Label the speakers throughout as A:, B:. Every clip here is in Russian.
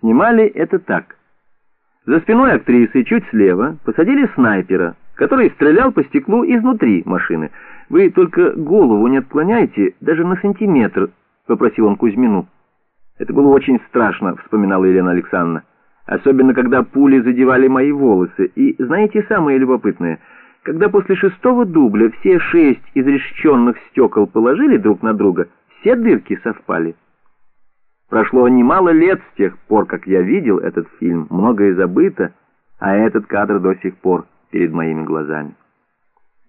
A: Снимали это так. За спиной актрисы чуть слева посадили снайпера, который стрелял по стеклу изнутри машины. «Вы только голову не отклоняйте, даже на сантиметр», — попросил он Кузьмину. «Это было очень страшно», — вспоминала Елена Александровна. «Особенно, когда пули задевали мои волосы. И знаете самое любопытное? Когда после шестого дубля все шесть изрешеченных стекол положили друг на друга, все дырки совпали». Прошло немало лет с тех пор, как я видел этот фильм, многое забыто, а этот кадр до сих пор перед моими глазами.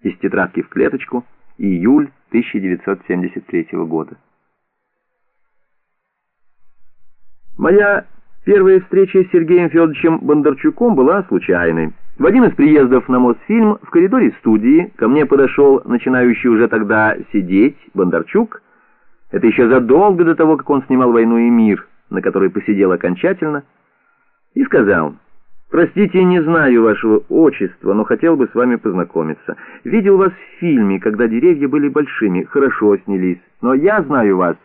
A: Из тетрадки в клеточку, июль 1973 года. Моя первая встреча с Сергеем Федоровичем Бондарчуком была случайной. В один из приездов на Мосфильм в коридоре студии ко мне подошел начинающий уже тогда сидеть Бондарчук, это еще задолго до того, как он снимал «Войну и мир», на которой посидел окончательно, и сказал, «Простите, не знаю вашего отчества, но хотел бы с вами познакомиться. Видел вас в фильме, когда деревья были большими, хорошо снялись, но я знаю вас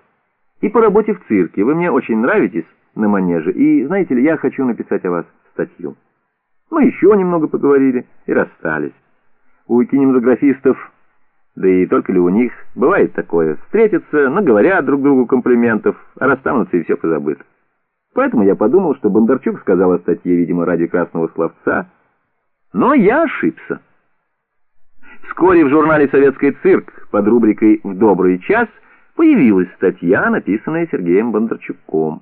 A: и по работе в цирке. Вы мне очень нравитесь на манеже, и, знаете ли, я хочу написать о вас статью». Мы еще немного поговорили и расстались. У кинематографистов да и только ли у них бывает такое. Встретятся, наговорят друг другу комплиментов, а расстанутся и все позабыто. Поэтому я подумал, что Бондарчук сказал о статье, видимо, ради красного словца. Но я ошибся. Вскоре в журнале «Советский цирк» под рубрикой «В добрый час» появилась статья, написанная Сергеем Бондарчуком.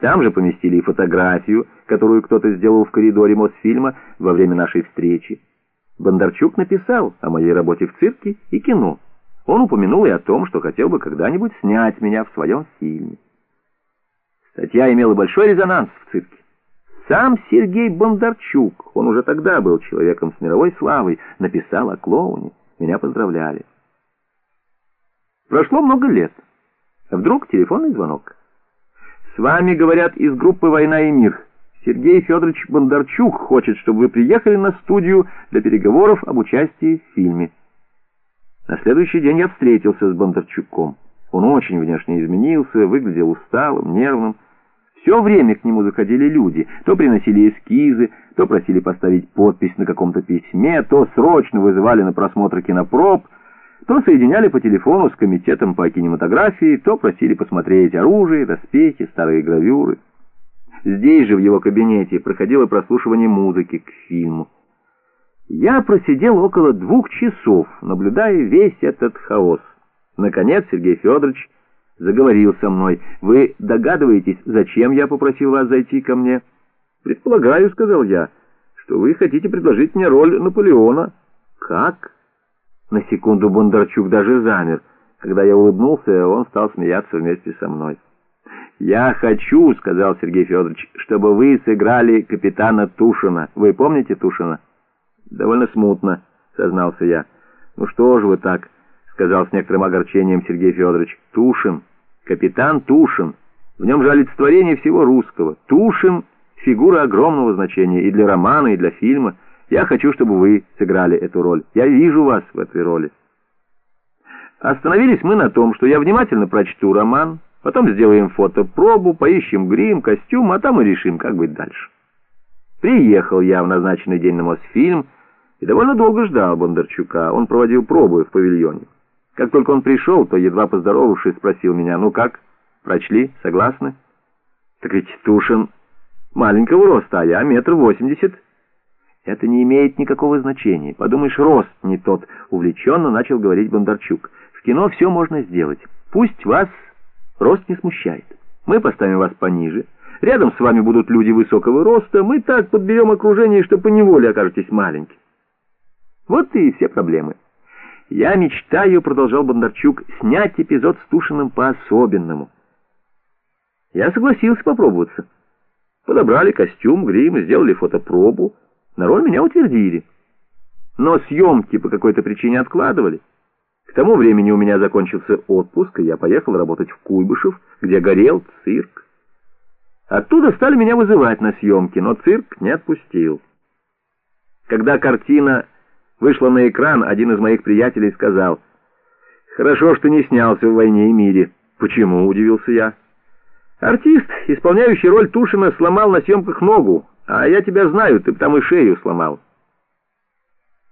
A: Там же поместили и фотографию, которую кто-то сделал в коридоре Мосфильма во время нашей встречи. Бондарчук написал о моей работе в цирке и кино. Он упомянул и о том, что хотел бы когда-нибудь снять меня в своем фильме. Статья имела большой резонанс в цирке. Сам Сергей Бондарчук, он уже тогда был человеком с мировой славой, написал о клоуне. Меня поздравляли. Прошло много лет. Вдруг телефонный звонок. «С вами, говорят, из группы «Война и мир». Сергей Федорович Бондарчук хочет, чтобы вы приехали на студию для переговоров об участии в фильме. На следующий день я встретился с Бондарчуком. Он очень внешне изменился, выглядел усталым, нервным. Все время к нему заходили люди. То приносили эскизы, то просили поставить подпись на каком-то письме, то срочно вызывали на просмотр кинопроб, то соединяли по телефону с комитетом по кинематографии, то просили посмотреть оружие, доспехи, старые гравюры. Здесь же, в его кабинете, проходило прослушивание музыки к фильму. Я просидел около двух часов, наблюдая весь этот хаос. Наконец Сергей Федорович заговорил со мной. «Вы догадываетесь, зачем я попросил вас зайти ко мне?» «Предполагаю», — сказал я, — «что вы хотите предложить мне роль Наполеона». «Как?» На секунду Бондарчук даже замер. Когда я улыбнулся, он стал смеяться вместе со мной. «Я хочу, — сказал Сергей Федорович, — чтобы вы сыграли капитана Тушина. Вы помните Тушина?» «Довольно смутно», — сознался я. «Ну что же вы так?» — сказал с некоторым огорчением Сергей Федорович. «Тушин. Капитан Тушин. В нем же олицетворение всего русского. Тушин — фигура огромного значения и для романа, и для фильма. Я хочу, чтобы вы сыграли эту роль. Я вижу вас в этой роли». Остановились мы на том, что я внимательно прочту роман, Потом сделаем фотопробу, поищем грим, костюм, а там и решим, как быть дальше. Приехал я в назначенный день на Мосфильм и довольно долго ждал Бондарчука. Он проводил пробы в павильоне. Как только он пришел, то, едва поздоровавшись, спросил меня, «Ну как, прочли, согласны?» «Так ведь Тушин маленького роста, а я метр восемьдесят». «Это не имеет никакого значения. Подумаешь, рост не тот», — увлеченно начал говорить Бондарчук. «В кино все можно сделать. Пусть вас Рост не смущает. Мы поставим вас пониже. Рядом с вами будут люди высокого роста. Мы так подберем окружение, что поневоле окажетесь маленьким. Вот и все проблемы. Я мечтаю, продолжал Бондарчук, снять эпизод с Тушиным по-особенному. Я согласился попробоваться. Подобрали костюм, грим, сделали фотопробу. На роль меня утвердили. Но съемки по какой-то причине откладывали. Тому времени у меня закончился отпуск, и я поехал работать в Куйбышев, где горел цирк. Оттуда стали меня вызывать на съемки, но цирк не отпустил. Когда картина вышла на экран, один из моих приятелей сказал, «Хорошо, что не снялся в «Войне и мире». «Почему?» — удивился я. Артист, исполняющий роль Тушина, сломал на съемках ногу, а я тебя знаю, ты бы там и шею сломал.